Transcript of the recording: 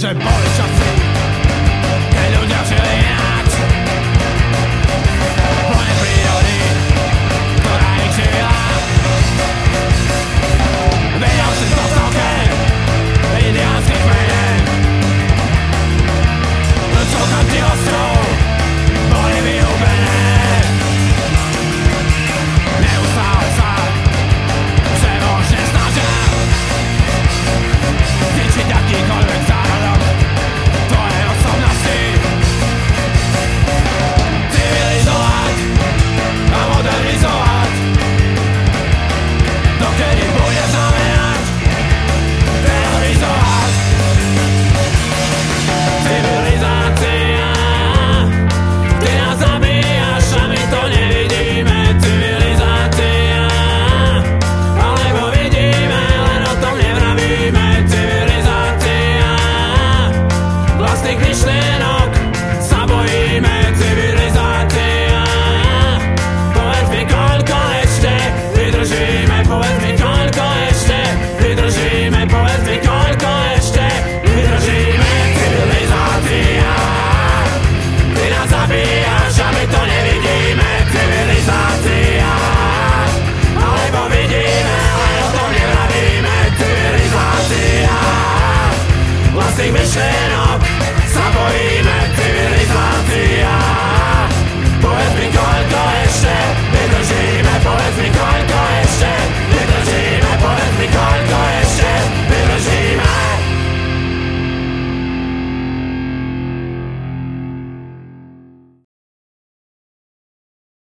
Bierze boli časy Keď ľudia žili